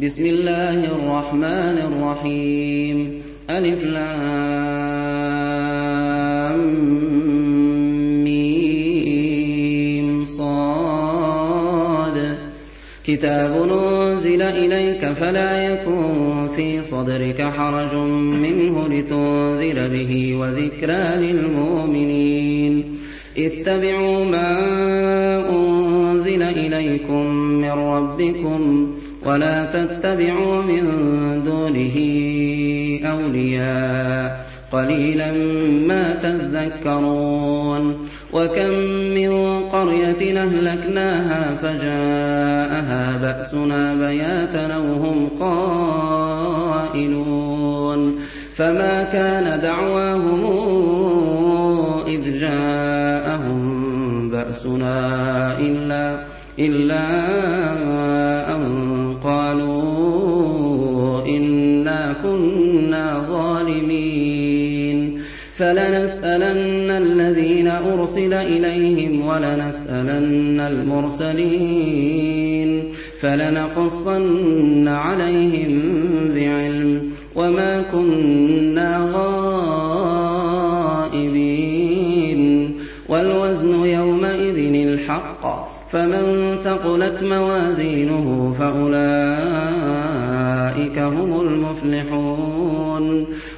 بسم الله الرحمن الرحيم. ألف لام صاد. كتاب نزل إليك فلا يكن في صدرك حرج منه لتنذر به وذكرى للمؤمنين. اتبعوا ما أنزل إليكم من ربكم. ولا تتبعوا من دونه أولياء. قليلا ما تذكرون. وكم من قرية أهلكناها فجاءها بأسنا بياتا أو هم قائلون. فما كان دعواهم إذ جاءهم بأسنا إلا إلا فلنسألن الذين أرسل إليهم ولنسألن المرسلين فلنقصن عليهم بعلم وما كنا غائبين والوزن يومئذ الحق فمن ثقلت موازينه فأولئك هم المفلحون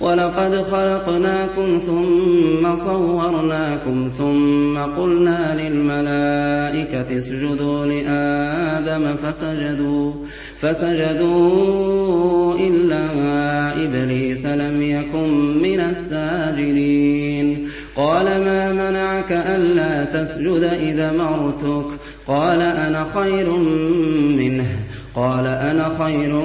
ولقد خلقناكم ثم صورناكم ثم قلنا للملائكة اسجدوا لآدم فسجدوا فسجدوا إلا إبليس لم يكن من الساجدين. قال ما منعك ألا تسجد إذا مرتك؟ قال أنا خير منه. قال أنا خير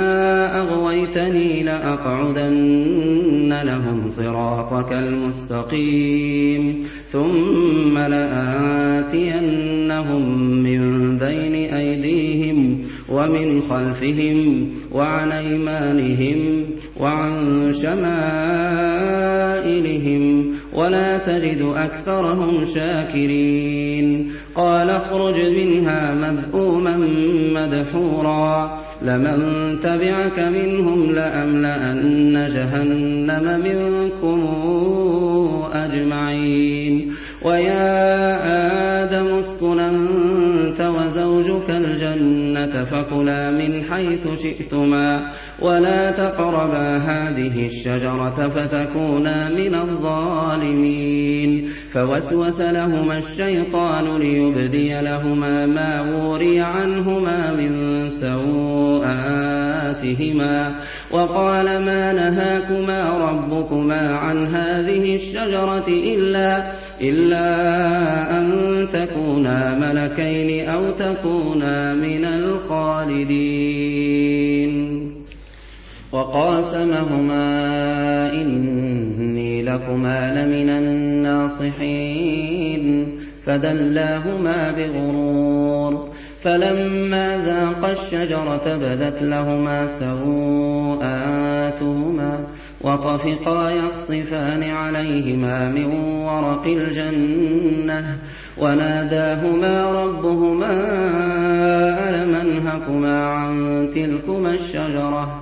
أغويتني لأقعدن لهم صراطك المستقيم ثم لآتينهم من بين أيديهم ومن خلفهم وعن أيمانهم وعن شمائلهم ولا تجد أكثرهم شاكرين قال اخرج منها مذءوما مدحورا لمن تبعك منهم لأملأن جهنم منكم أجمعين. ويا آدم اسكن أنت وزوجك الجنة فكلا من حيث شئتما. ولا تقربا هذه الشجرة فتكونا من الظالمين. فوسوس لهما الشيطان ليبدي لهما ما وري عنهما من سوءاتهما. وقال ما نهاكما ربكما عن هذه الشجرة إلا إلا أن تكونا ملكين أو تكونا من الخالدين. وقاسمهما إني لكما لمن الناصحين فدلاهما بغرور فلما ذاقا الشجرة بدت لهما سوءاتهما وطفقا يخصفان عليهما من ورق الجنة وناداهما ربهما ألم أنهكما عن تلكما الشجرة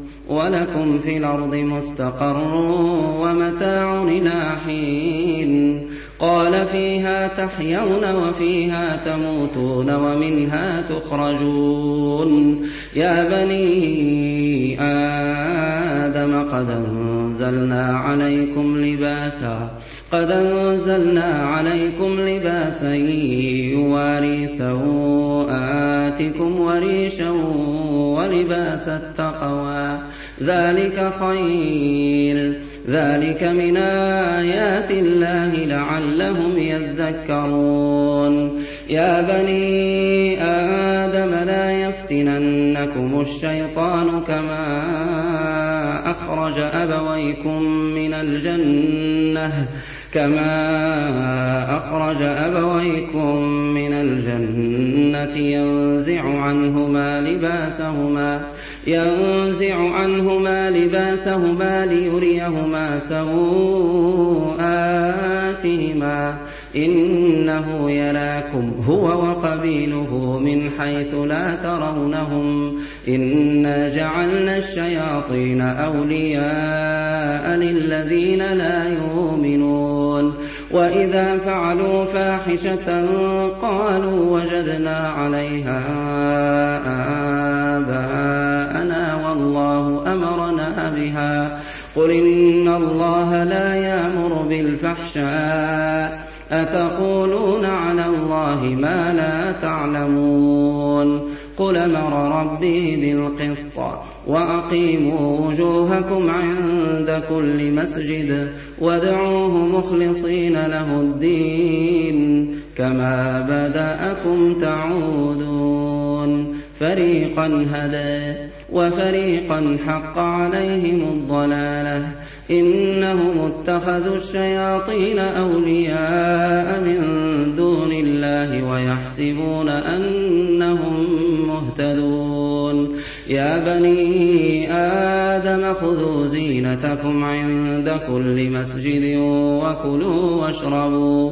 وَلَكُمْ فِي الْأَرْضِ مُسْتَقَرٌّ وَمَتَاعٌ إِلَىٰ حِينٍ. قَالَ فِيهَا تَحْيَوْنَ وَفِيهَا تَمُوتُونَ وَمِنْهَا تُخْرَجُونَ. يَا بَنِي آدَمَ قَدْ أَنزَلْنَا عَلَيْكُمْ لِبَاسًا قد أنزلنا عليكم لباسا يواري سوآتكم وريشا ولباس التقوى. ذلك خير. ذلك من آيات الله لعلهم يذكرون. يا بني آدم لا يفتننكم الشيطان كما أخرج أبويكم من الجنة كما أخرج أبويكم من الجنة ينزع عنهما لباسهما. ينزع عنهما لباسهما ليريهما سوءاتهما. إنه يراكم هو وقبيله من حيث لا ترونهم. إنا جعلنا الشياطين أولياء للذين لا يؤمنون. وإذا فعلوا فاحشة قالوا وجدنا عليها آباءنا والله أمرنا بها. قل إن الله لا يأمر بالفحشاء. أتقولون على الله ما لا تعلمون. قل أمر ربي بالقسط وأقيموا وجوهكم عند كل مسجد وادعوه مخلصين له الدين. كما بدأكم تعودون. فريقا هدى. وفريقا حق عليهم الضلالة إنهم اتخذوا الشياطين أولياء من دون الله ويحسبون أنهم مهتدون. يا بني آدم خذوا زينتكم عند كل مسجد وكلوا واشربوا.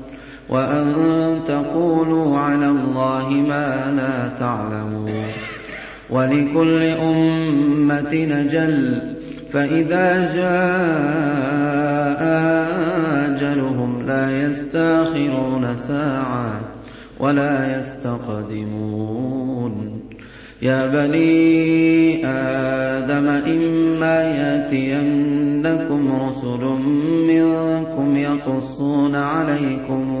وأن تقولوا على الله ما لا تعلمون. ولكل أمة نجل فإذا جاء أجلهم لا يستأخرون ساعة ولا يستقدمون. يا بني آدم إما يأتينكم رسل منكم يقصون عليكم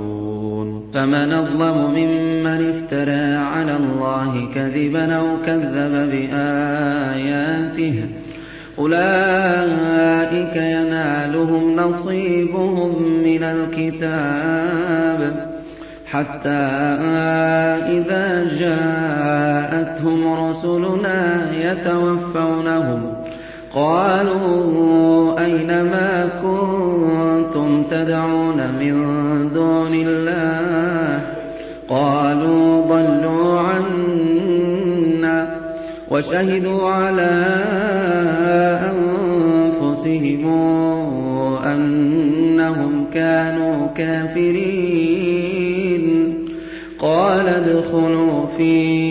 فمن أظلم ممن افترى على الله كذبا أو كذب بآياته أولئك ينالهم نصيبهم من الكتاب حتى إذا جاءتهم رسلنا يتوفونهم قَالُوا أَيْنَ مَا كُنتُمْ تَدْعُونَ مِن دُونِ اللَّهِ ۖ؟ قَالُوا ضَلُّوا عَنَّا وَشَهِدُوا عَلَىٰ أَنفُسِهِمْ أَنَّهُمْ كَانُوا كَافِرِينَ. قَالَ ادْخُلُوا فيه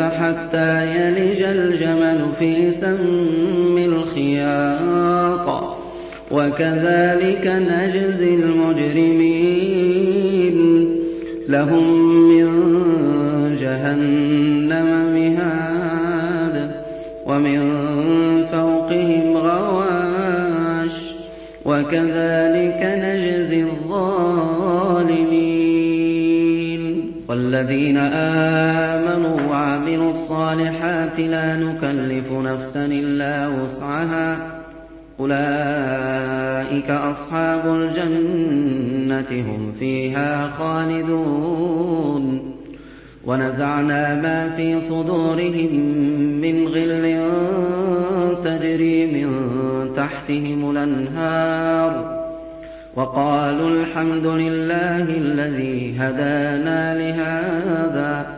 حَتَّىٰ يَلِجَ الْجَمَلُ فِي سَمِّ الْخِيَاطِ ۚ. وَكَذَٰلِكَ نَجْزِي الْمُجْرِمِينَ. لَهُم مِّن جَهَنَّمَ مِهَادٌ وَمِن فَوْقِهِمْ غَوَاشٍ ۚ. وَكَذَٰلِكَ نَجْزِي الظَّالِمِينَ. وَالَّذِينَ آمَنُوا وَعَمِلُوا الصَّالِحَاتِ لَا نُكَلِّفُ نَفْسًا إِلَّا وُسْعَهَا. أُولَٰئِكَ أَصْحَابُ الْجَنَّةِ ۖ هُمْ فِيهَا خَالِدُونَ. وَنَزَعْنَا مَا فِي صُدُورِهِم مِّنْ غِلٍّ تَجْرِي مِن تَحْتِهِمُ الْأَنْهَارُ. وَقَالُوا الْحَمْدُ لِلَّهِ الَّذِي هَدَانَا لِهَٰذَا.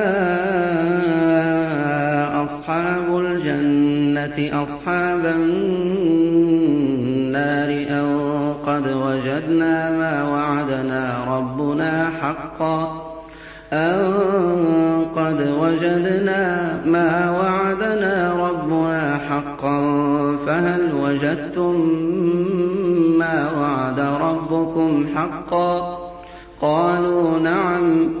أَصْحَابُ الْجَنَّةِ أَصْحَابَ النَّارِ أَن قَدْ وَجَدْنَا مَا وَعَدَنَا رَبُّنَا حَقًّا أَن قَدْ وَجَدْنَا مَا وَعَدَنَا رَبُّنَا حَقًّا فَهَلْ وَجَدتُّم مَّا وَعَدَ رَبُّكُمْ حَقًّا ۖ؟ قَالُوا نَعَمْ ۖ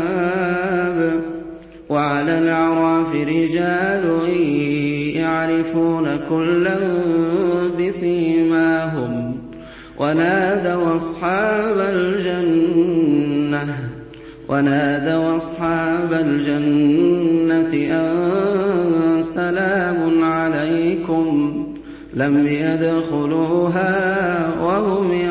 ۚ الْأَعْرَافِ رِجَالٌ يَعْرِفُونَ كُلًّا بِسِيمَاهُمْ وَنَادَوْا أَصْحَابَ الْجَنَّةِ أَن سَلَامٌ عَلَيْكُمْ ۚ لَمْ يَدْخُلُوهَا وَهُمْ يَطْمَعُونَ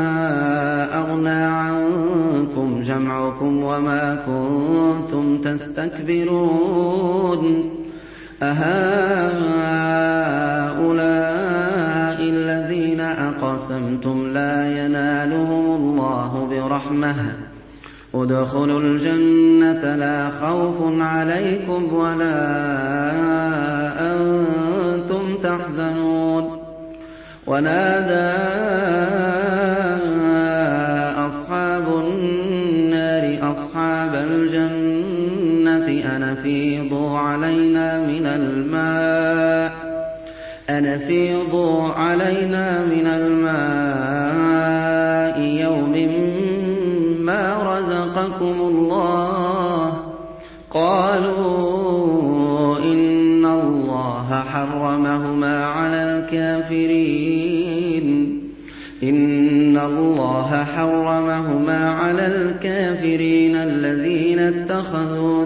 جمعكم وما كنتم تستكبرون. أهؤلاء الذين أقسمتم لا ينالهم الله برحمة. ادخلوا الجنة لا خوف عليكم ولا أنتم تحزنون. الجنة أن أفيضوا علينا من الماء. أن أفيضوا علينا من الماء يوم ما رزقكم الله. قالوا إن الله حرمهما على الكافرين. إن الله حرمهما على الكافرين الذين اتخذوا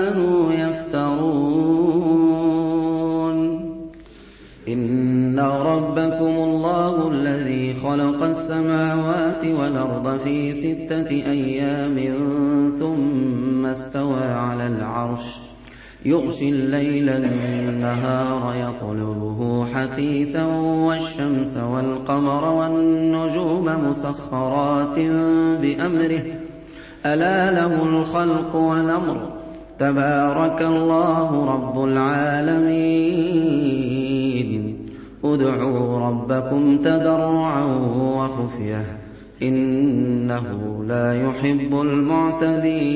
السماوات والأرض في ستة أيام ثم استوى على العرش. يغشي الليل النهار يطلبه حثيثا والشمس والقمر والنجوم مسخرات بأمره. ألا له الخلق والأمر. تبارك الله رب العالمين. ادعوا ربكم تضرعا وخفية. إنه لا يحب المعتدين.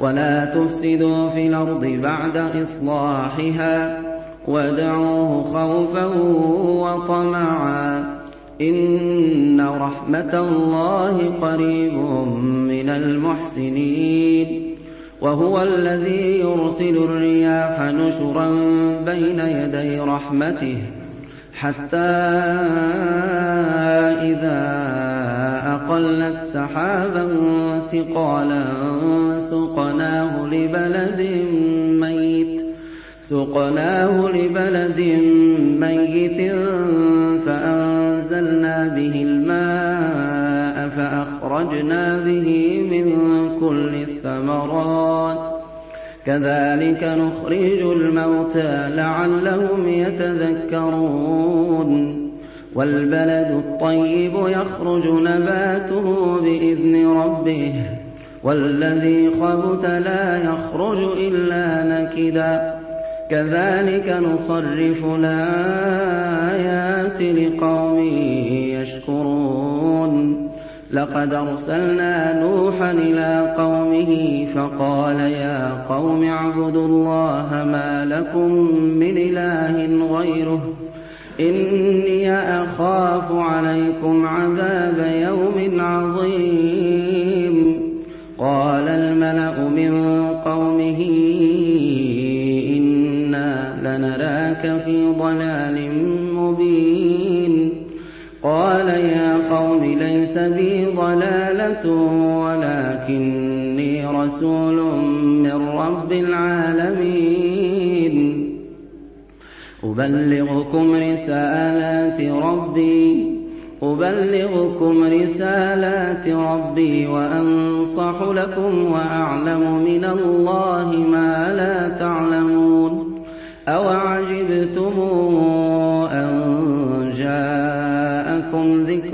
ولا تفسدوا في الأرض بعد إصلاحها وادعوه خوفا وطمعا. إن رحمة الله قريب من المحسنين. وهو الذي يرسل الرياح نشرا بين يدي رحمته. حتى إذا أقلت سحابا ثقالا سقناه لبلد ميت فأنزلنا به الماء فأخرجنا به من كل الثمرات. كذلك نخرج الموتى لعلهم يتذكرون. والبلد الطيب يخرج نباته بإذن ربه. والذي خبث لا يخرج إلا نكدا. كذلك نصرف الآيات لقوم لقد أرسلنا نوحا إلى قومه فقال يا قوم اعبدوا الله ما لكم من إله غيره. إني أخاف عليكم عذاب يوم عظيم. قال الملأ من قومه لنراك في ضلال مبين. قال يا قوم ليس بي ضلالة ولكني رسول من رب العالمين. أبلغكم رسالات ربي أبلغكم رسالات ربي وأنصح لكم وأعلم من الله ما لا تعلمون. أوعجبتم أن جاءكم ذكر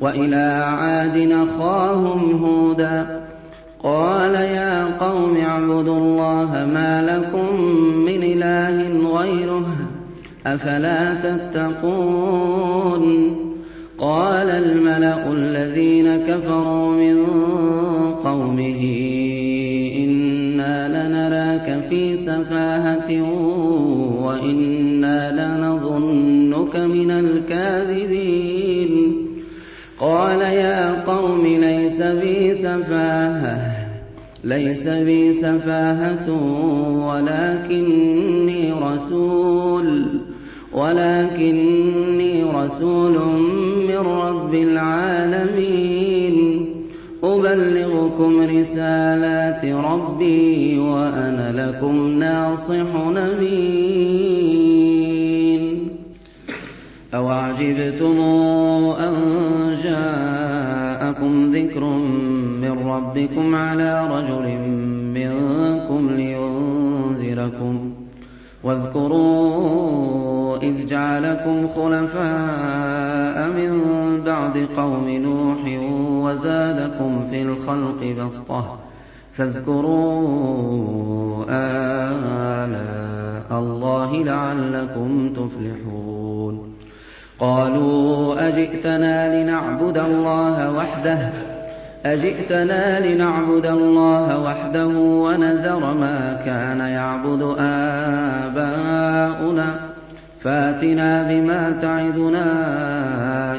وإلى عاد أخاهم هودا قال يا قوم اعبدوا الله ما لكم من إله غيره أفلا تتقون قال الملأ الذين كفروا من قومه إنا لنراك في سفاهة وإنا لنظنك من الكاذبين بي سفاهة ليس بي سفاهة ولكني رسول ولكني رسول من رب العالمين. أبلغكم رسالات ربي وأنا لكم ناصح نبين أوعجبتم أن ربكم على رجل منكم لينذركم واذكروا إذ جعلكم خلفاء من بعد قوم نوح وزادكم في الخلق بسطة فاذكروا آلاء الله لعلكم تفلحون قالوا أجئتنا لنعبد الله وحده أجئتنا لنعبد الله وحده ونذر ما كان يعبد آباؤنا. فاتنا بما تعدنا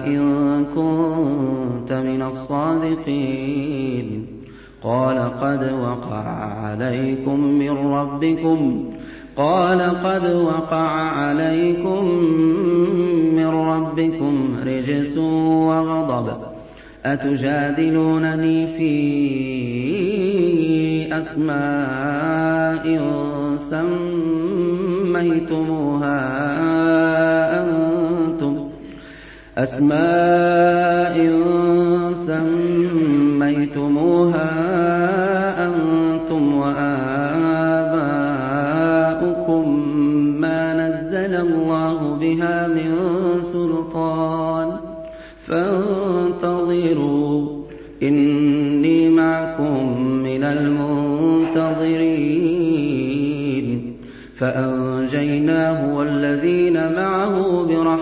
إن كنت من الصادقين. قال قد وقع عليكم من ربكم. قال قد وقع عليكم من ربكم رجس وغضب. أتجادلونني في أسماء سميتموها أنتم أسماء سميتموها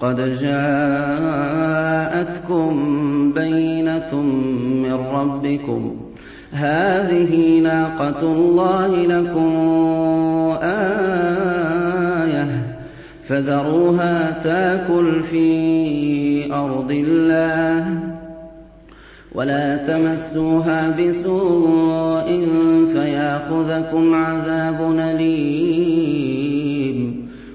قد جاءتكم بينة من ربكم. هذه ناقة الله لكم آية فذروها تاكل في أرض الله ولا تمسوها بسوء فيأخذكم عذاب أليم.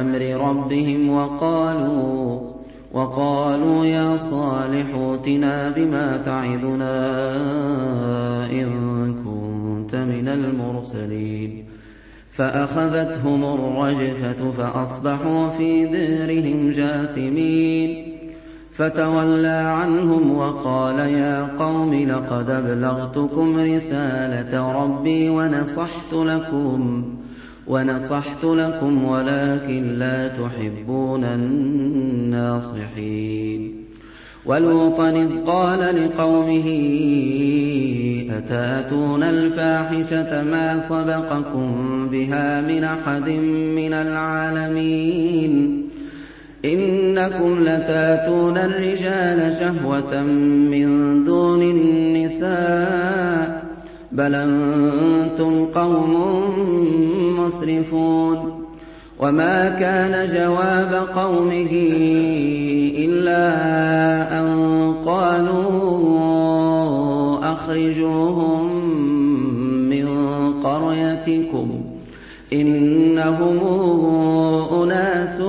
أمر ربهم وقالوا وقالوا يا صالح ائتنا بما تعدنا إن كنت من المرسلين. فأخذتهم الرجفة فأصبحوا في ديرهم جاثمين. فتولى عنهم وقال يا قوم لقد أبلغتكم رسالة ربي ونصحت لكم. ونصحت لكم ولكن لا تحبون الناصحين. ولوطا إذ قال لقومه أتأتون الفاحشة ما سبقكم بها من أحد من العالمين؟ إنكم لتأتون الرجال شهوة من دون النساء بل أنتم قوم مسرفون وما كان جواب قومه إلا أن قالوا أخرجوهم من قريتكم. إنهم أناس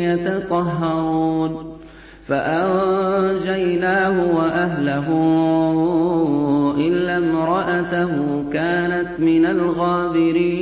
يتطهرون. فأنجيناه وأهله إلا امرأته كانت من الغابرين.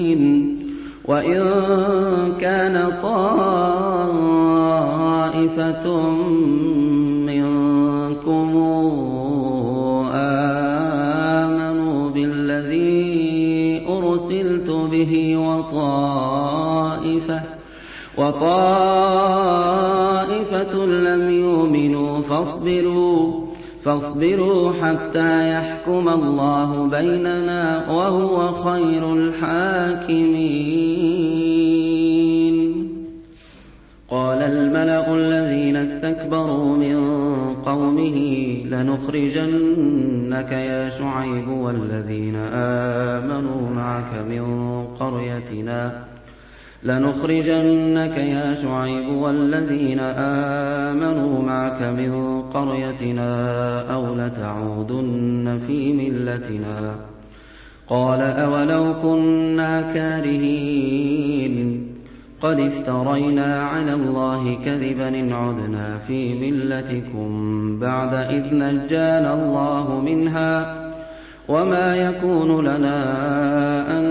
وإن كان طائفة منكم آمنوا بالذي أرسلت به وطائفة وطائفة لم يؤمنوا فاصبروا فاصبروا حتى يحكم الله بيننا وهو خير الحاكمين. قال الملأ الذين استكبروا من قومه لنخرجنك يا شعيب والذين آمنوا معك من قريتنا لنخرجنك يا شعيب والذين آمنوا معك من قريتنا أو لتعودن في ملتنا قال أولو كنا كارهين قد افترينا على الله كذبا إن عدنا في ملتكم بعد إذ نجانا الله منها وما يكون لنا أن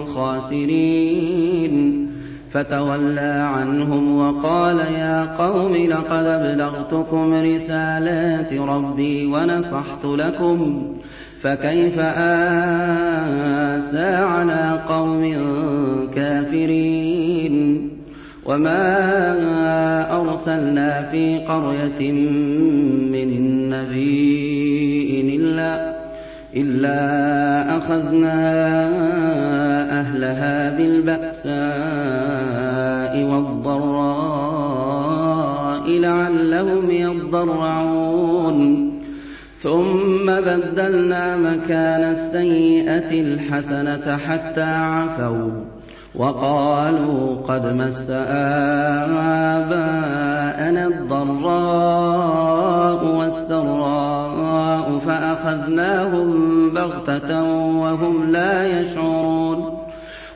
الخاسرين فتولى عنهم وقال يا قوم لقد ابلغتكم رسالات ربي ونصحت لكم. فكيف آسى على قوم كافرين؟ وما أرسلنا في قرية من نبي إلا, إلا أخذنا أهلها بالبأساء والضراء لعلهم يضرعون. ثم بدلنا مكان السيئة الحسنة حتى عفوا وقالوا قد مس آباءنا الضراء والسراء فأخذناهم بغتة وهم لا يشعرون.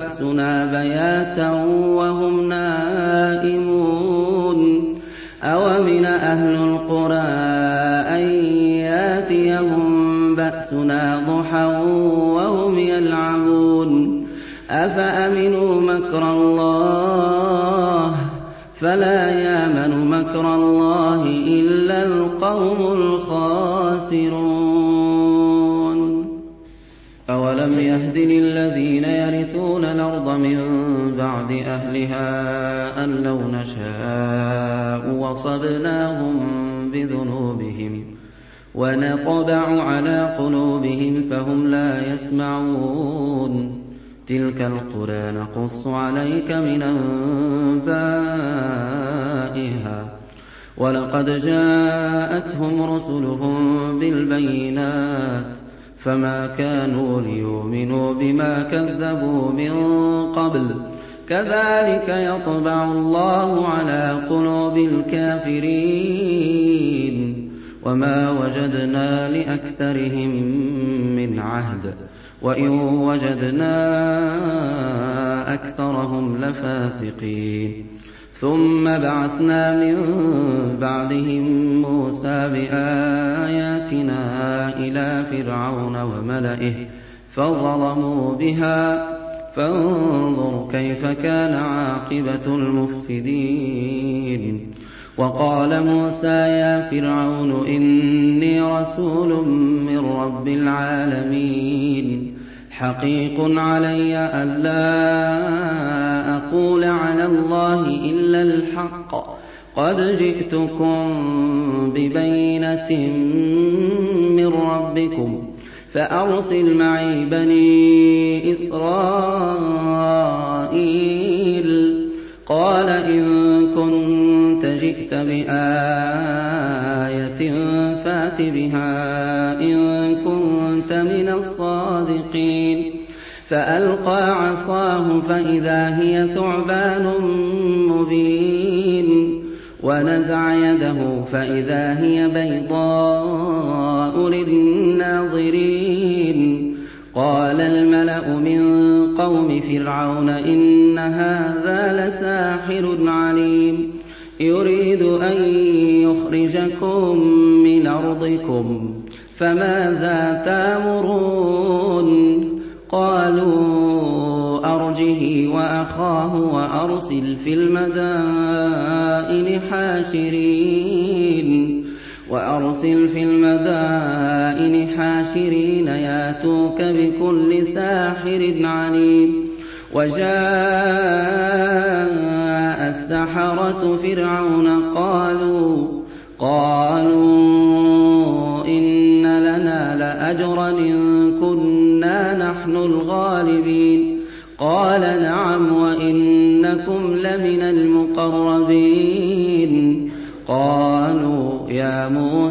بأسنا بياتا وهم نائمون. أومن أهل القرى أن ياتيهم بأسنا ضحى وهم يلعبون. أفأمنوا مكر الله؟ فلا يامن مكر الله إلا القوم الخاسرون أهلها أن لو نشاء وصبناهم بذنوبهم ونطبع على قلوبهم فهم لا يسمعون. تِلْكَ الْقُرَىٰ نَقُصُّ عَلَيْكَ مِنْ أَنبَائِهَا ۚ. وَلَقَدْ جَاءَتْهُمْ رُسُلُهُم بِالْبَيِّنَاتِ فَمَا كَانُوا لِيُؤْمِنُوا بِمَا كَذَّبُوا مِن قَبْلُ ۚ. كَذَٰلِكَ يَطْبَعُ اللَّهُ عَلَىٰ قُلُوبِ الْكَافِرِينَ. وَمَا وَجَدْنَا لِأَكْثَرِهِم مِّنْ عَهْدٍ. وَإِن وَجَدْنَا أَكْثَرَهُمْ لَفَاسِقِينَ. ثُمَّ بَعَثْنَا مِن بَعْدِهِم مُّوسَىٰ بِآيَاتِنَا إِلَىٰ فِرْعَوْنَ وَمَلَئِهِ فَظَلَمُوا بِهَا فَانظُرْ كَيْفَ كَانَ عَاقِبَةُ الْمُفْسِدِينَ. وَقَالَ مُوسَىٰ يَا فِرْعَوْنُ إِنِّي رَسُولٌ مِّن رَّبِّ الْعَالَمِينَ. حَقِيقٌ عَلَيَّ أَلَّا أَقُولَ عَلَى اللَّهِ إِلَّا الْحَقَّ ۚ. قَدْ جِئْتُكُم بِبَيِّنَةٍ مِّن رَّبِّكُمْ فَأَرْسِلْ مَعِي بَنِي إِسْرَائِيلَ قَالَ إِن كُنتَ جِئْتَ بِآيَةٍ فَأْتِ بِهَا إِن كُنتَ مِنَ الصَّادِقِينَ فَأَلْقَىٰ عَصَاهُ فَإِذَا هِيَ ثُعْبَانٌ مُّبِينٌ وَنَزَعَ يَدَهُ فَإِذَا هِيَ بَيْضَاءُ لِلنَّاظِرِينَ قَالَ الْمَلَأُ مِن قَوْمِ فِرْعَوْنَ إِنَّ هَٰذَا لَسَاحِرٌ عَلِيمٌ يريد أن يخرجكم من أرضكم فماذا تامرون؟ قالوا أرجه وأخاه وأرسل في المدائن حاشرين وأرسل في المدائن حاشرين ياتوك بكل ساحر عليم. وجاء السحرة فرعون قالوا قالوا إن لنا لأجرا إن كنا نحن الغالبين. قال نعم وإنكم لمن المقربين. يا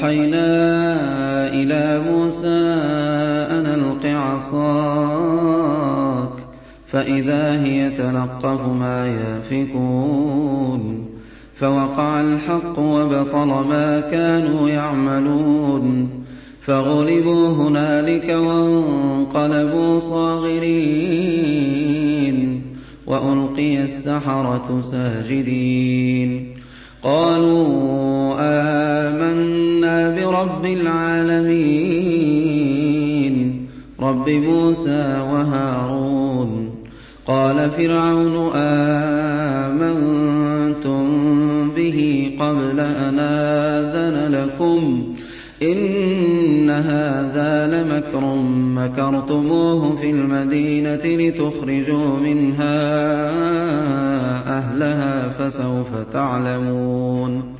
وأوحينا إلى موسى أن ألق عصاك فإذا هي تلقف ما يافكون فوقع الحق وبطل ما كانوا يعملون فغلبوا هنالك وانقلبوا صاغرين وألقي السحرة ساجدين قالوا آمنا برب العالمين. رب موسى وهارون. قال فرعون آمنتم به قبل أن آذن لكم؟ إن هذا لمكر. مكرتموه في المدينة لتخرجوا منها أهلها فسوف تعلمون.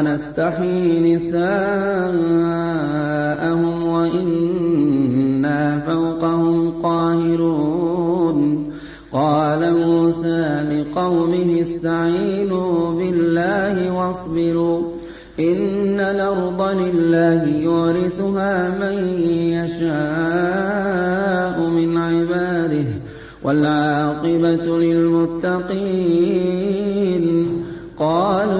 ونستحيي نساءهم وإنا فوقهم قاهرون. قال موسى لقومه استعينوا بالله واصبروا إن الأرض لله يورثها من يشاء من عباده والعاقبة للمتقين. قالوا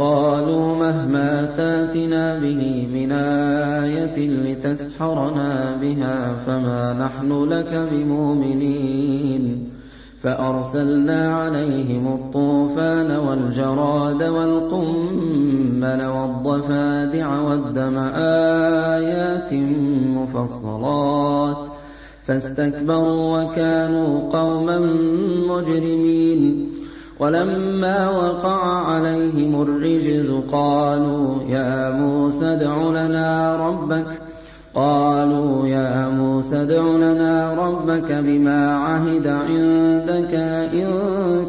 وَقَالُوا مَهْمَا تَأْتِنَا بِهِ مِنْ آيَةٍ لِتَسْحَرَنَا بِهَا فَمَا نَحْنُ لَكَ بِمُؤْمِنِينَ فَأَرْسَلْنَا عَلَيْهِمُ الطُّوفَانَ وَالْجَرَادَ وَالْقُمَّلَ وَالضَّفَادِعَ وَالدَّمَ آيَاتٍ مُّفَصَّلَاتٍ ۖ فَاسْتَكْبَرُوا وَكَانُوا قَوْمًا مُّجْرِمِينَ وَلَمَّا وَقَعَ عَلَيْهِمُ الرِّجْزُ قَالُوا يَا مُوسَى ادْعُ لَنَا رَبَّكَ. قَالُوا يَا مُوسَى ادْعُ لَنَا رَبَّكَ بِمَا عَهِدَ عِندَكَ. لَئِن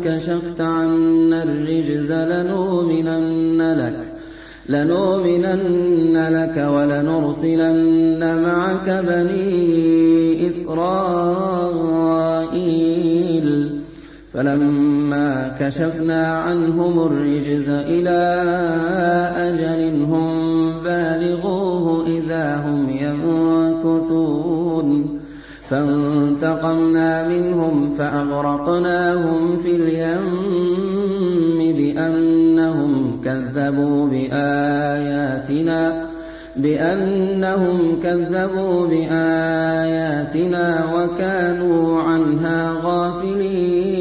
كَشَفْتَ عَنَّا الرِّجْزَ لَنُؤْمِنَنَّ لَكَ لَنُؤْمِنَنَّ لَكَ وَلَنُرْسِلَنَّ مَعَكَ بَنِي إِسْرَائِيلَ. فَلَمَّا كَشَفْنَا عَنْهُمُ الرِّجْزَ إِلَىٰ أَجَلٍ هُم بَالِغُوهُ إِذَا هُمْ يَنكُثُونَ. فَانتَقَمْنَا مِنْهُمْ فَأَغْرَقْنَاهُمْ فِي الْيَمِّ بِأَنَّهُمْ كَذَّبُوا بِآيَاتِنَا بِأَنَّهُمْ كَذَّبُوا بِآيَاتِنَا وَكَانُوا عَنْهَا غَافِلِينَ.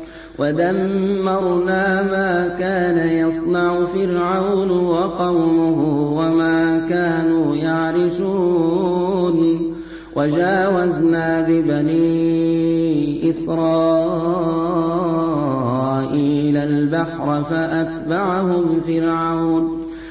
وَدَمَّرْنَا مَا كَانَ يَصْنَعُ فِرْعَوْنُ وَقَوْمُهُ وَمَا كَانُوا يَعْرِشُونَ. وَجَاوَزْنَا بِبَنِي إِسْرَائِيلَ الْبَحْرَ فَأَتْبَعَهُمْ فِرْعَوْنُ.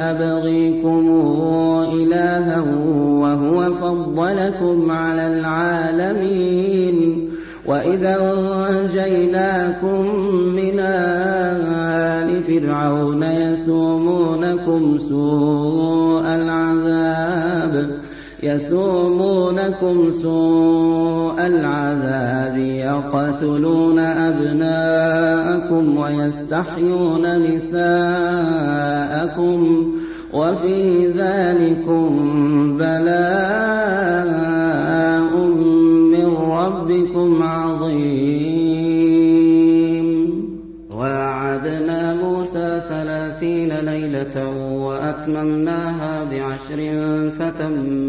أَبْغِيكُمْ إِلَٰهًا وَهُوَ فَضَّلَكُمْ عَلَى الْعَالَمِينَ وَإِذْ أَنجَيْنَاكُم مِّنْ آلِ فِرْعَوْنَ يَسُومُونَكُمْ سُوءَ يَسُومُونَكُمْ سُوءَ الْعَذَابِ يَقْتُلُونَ أَبْنَاءَكُمْ وَيَسْتَحْيُونَ نِسَاءَكُمْ وَفِي ذَٰلِكُم بَلَاءٌ مِّن رَّبِّكُمْ عَظِيمٌ. وَوَاعَدْنَا مُوسَىٰ ثَلَاثِينَ لَيْلَةً وَأَتْمَمْنَاهَا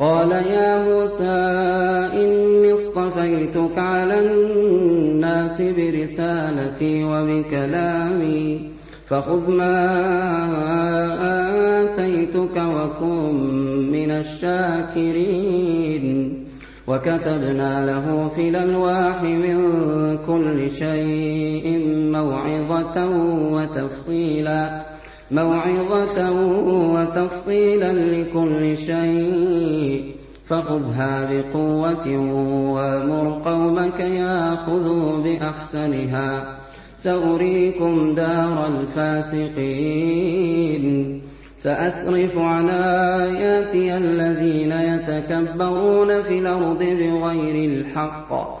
قَالَ يَا مُوسَىٰ إِنِّي اصْطَفَيْتُكَ عَلَى النَّاسِ بِرِسَالَتِي وَبِكَلَامِي فخذ ما آتيتك وكن من الشاكرين. وكتبنا له في الألواح من كل شيء موعظة وتفصيلا. موعظة وتفصيلا لكل شيء. فخذها بقوة وأمر قومك ياخذوا بأحسنها. سأريكم دار الفاسقين. سأصرف عن آياتي الذين يتكبرون في الأرض بغير الحق.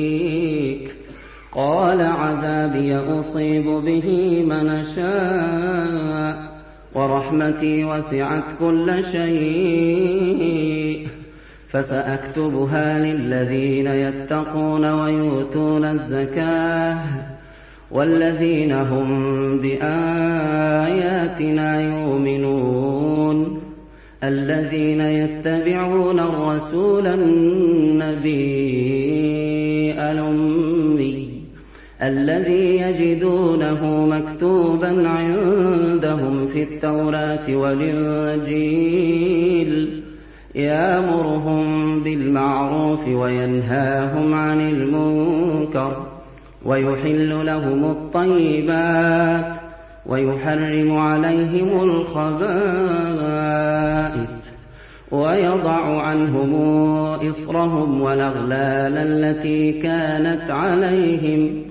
قال عذابي أصيب به من شاء ورحمتي وسعت كل شيء. فسأكتبها للذين يتقون ويؤتون الزكاة والذين هم بآياتنا يؤمنون. الذين يتبعون الرسول النبي الأمي. الذي يجدونه مكتوبا عندهم في التوراة والإنجيل يأمرهم بالمعروف وينهاهم عن المنكر ويحل لهم الطيبات ويحرم عليهم الخبائث ويضع عنهم إصرهم والأغلال التي كانت عليهم.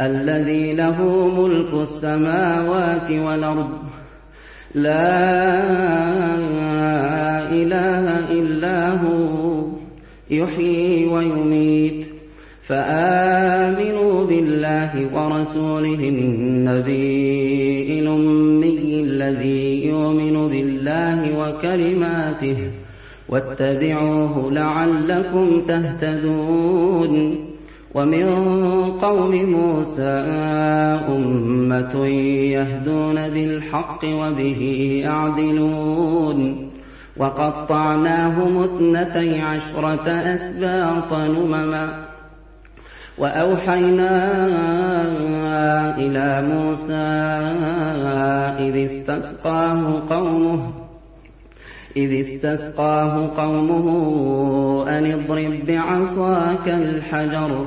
الذي له ملك السماوات والأرض. لا إله إلا هو يحيي ويميت. فآمنوا بالله ورسوله النبي الأمي الذي يؤمن بالله وكلماته. واتبعوه لعلكم تهتدون. ومن قوم موسى أمة يهدون بالحق وبه يعدلون. وقطعناهم اثنتي عشرة أسباط نمما. وأوحينا إلى موسى إذ استسقاه قومه إذ استسقاه قومه أن اضرب بعصاك الحجر.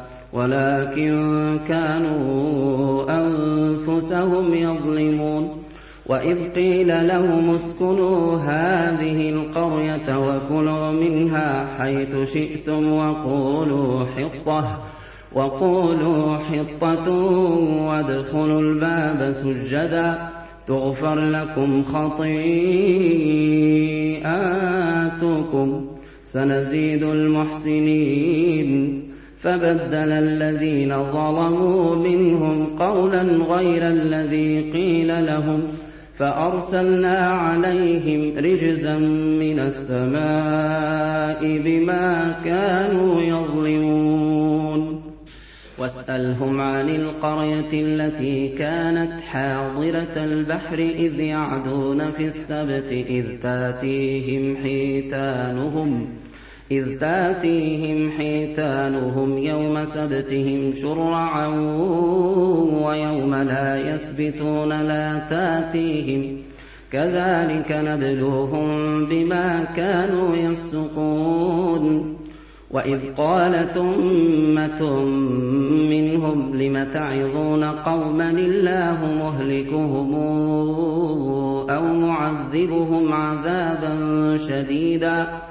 ولكن كانوا أنفسهم يظلمون. وإذ قيل لهم اسكنوا هذه القرية وكلوا منها حيث شئتم وقولوا حطة وقولوا حطة وادخلوا الباب سجدا. تغفر لكم خطيئاتكم. سنزيد المحسنين. فبدل الذين ظلموا منهم قولا غير الذي قيل لهم فأرسلنا عليهم رجزا من السماء بما كانوا يظلمون. واسألهم عن القرية التي كانت حاضرة البحر إذ يعدون في السبت إذ تاتيهم حيتانهم إذ تاتيهم حيتانهم يوم سبتهم شرعا ويوم لا يسبتون لا تاتيهم كذلك نبلوهم بما كانوا يفسقون وإذ قالت أمة منهم لم تعظون قوما الله مهلكهم أو معذبهم عذابا شديدا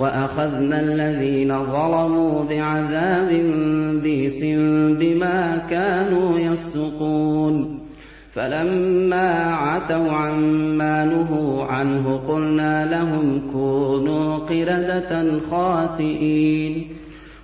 وأخذنا الذين ظلموا بعذاب بئس بما كانوا يفسقون. فلما عتوا عما نهوا عنه قلنا لهم كونوا قردة خاسئين.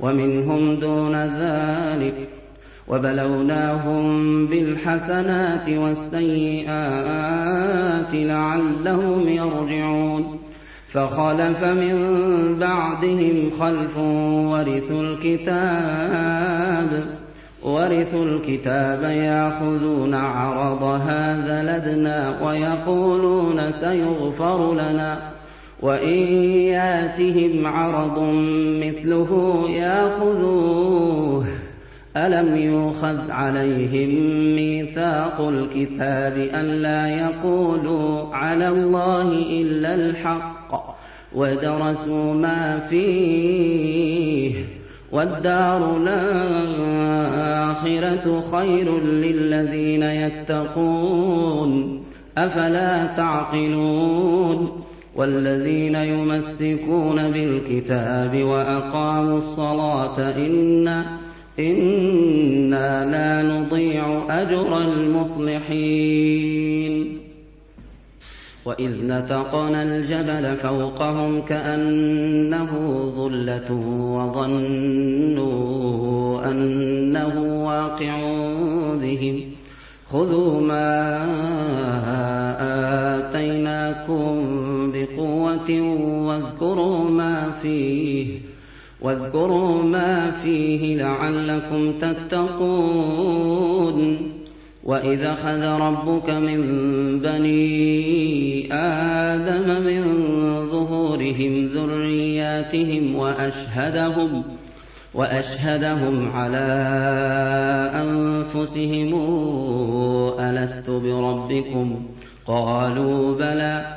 وَمِنْهُمْ دُونَ ذَٰلِكَ ۖ وَبَلَوْنَاهُم بِالْحَسَنَاتِ وَالسَّيِّئَاتِ لَعَلَّهُمْ يَرْجِعُونَ فَخَلَفَ مِن بَعْدِهِمْ خَلْفٌ وَرِثُوا الْكِتَابَ وَرِثُوا الْكِتَابَ يَأْخُذُونَ عَرَضَ هَٰذَا الْأَدْنَىٰ وَيَقُولُونَ سَيُغْفَرُ لَنَا وَإِن يَأْتِهِمْ عَرَضٌ مِّثْلُهُ يَأْخُذُوهُ ۚ أَلَمْ يُؤْخَذْ عَلَيْهِم مِّيثَاقُ الْكِتَابِ أَلَّا يَقُولُوا عَلَى اللَّهِ إِلَّا الْحَقَّ وَدَرَسُوا مَا فِيهِ ۗ وَالدَّارُ الْآخِرَةُ خَيْرٌ لِّلَّذِينَ يَتَّقُونَ ۗ أَفَلَا تَعْقِلُونَ وَالَّذِينَ يُمَسِّكُونَ بِالْكِتَابِ وَأَقَامُوا الصَّلَاةَ إِنَّا لَا نُضِيعُ أَجْرَ الْمُصْلِحِينَ. وَإِذْ نَتَقْنَا الْجَبَلَ فَوْقَهُمْ كَأَنَّهُ ظُلَّةٌ وَظَنُّوا أَنَّهُ واقع بِهِمْ. خُذُوا مَا وَاذْكُرُوا مَا فِيهِ واذكروا ما فيه لعلكم تتقون. وإذ أخذ ربك من بني آدم من ظهورهم ذرياتهم وأشهدهم وأشهدهم على أنفسهم ألست بربكم؟ قالوا بلى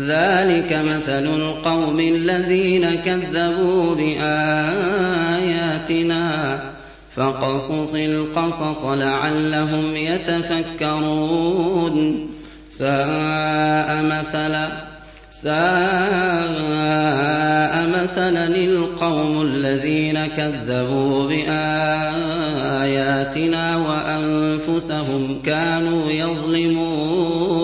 ذلك مثل القوم الذين كذبوا بآياتنا. فقصص القصص لعلهم يتفكرون. ساء مثلا ساء مثلا القوم الذين كذبوا بآياتنا وأنفسهم كانوا يظلمون.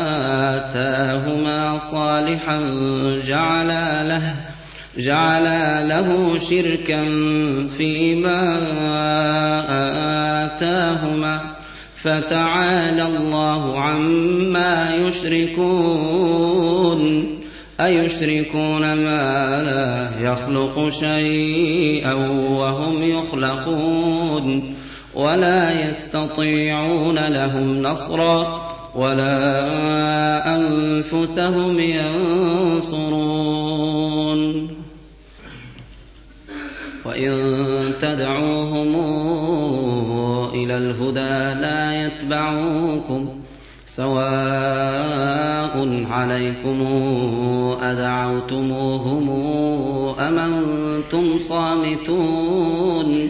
آتاهما صالحا جعلا له جعلا له شركا فيما آتاهما. فتعالى الله عما يشركون. أيشركون ما لا يخلق شيئا وهم يخلقون. ولا يستطيعون لهم نصرا. ولا أنفسهم ينصرون. وإن تدعوهم إلى الهدى لا يتبعوكم سواء عليكم أدعوتموهم أم أنتم صامتون.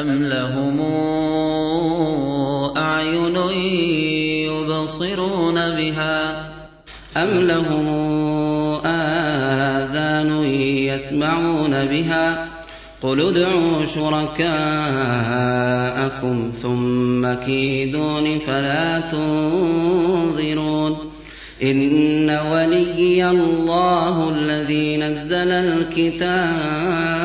أم لهم أعين يبصرون بها أم لهم آذان يسمعون بها قل ادعوا شركاءكم ثم كيدون فلا تنظرون إن وليي الله الذي نزل الكتاب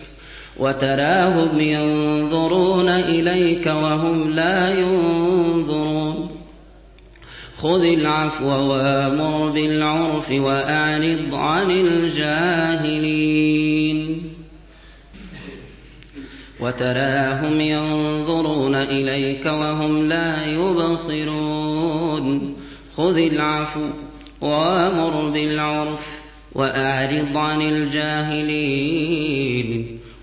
وتراهم ينظرون إليك وهم لا ينظرون. خذ العفو وأمر بالعرف وأعرض عن الجاهلين. وتراهم ينظرون إليك وهم لا يبصرون. خذ العفو وأمر بالعرف وأعرض عن الجاهلين.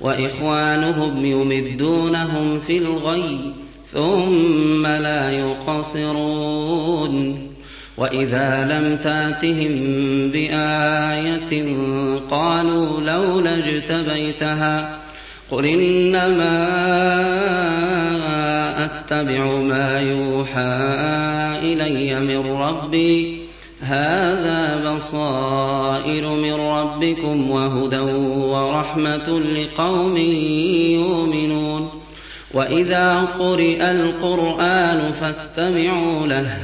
وإخوانهم يمدونهم في الغي ثم لا يقصرون. وإذا لم تأتهم بآية قالوا لولا اجتبيتها قل إنما أتبع ما يوحى إلي من ربي هذا بصائر من ربكم وهدى ورحمة لقوم يؤمنون وإذا قرئ القرآن فاستمعوا له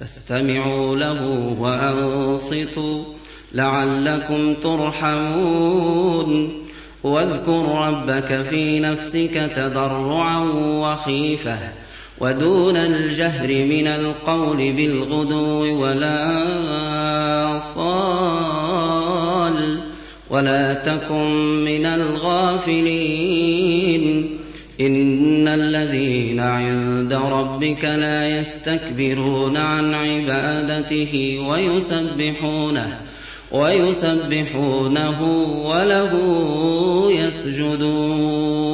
فاستمعوا له وأنصتوا لعلكم ترحمون واذكر ربك في نفسك تضرعا وخيفه ودون الجهر من القول بالغدو ولا صال ولا تكن من الغافلين. إن الذين عند ربك لا يستكبرون عن عبادته ويسبحونه ويسبحونه وله يسجدون.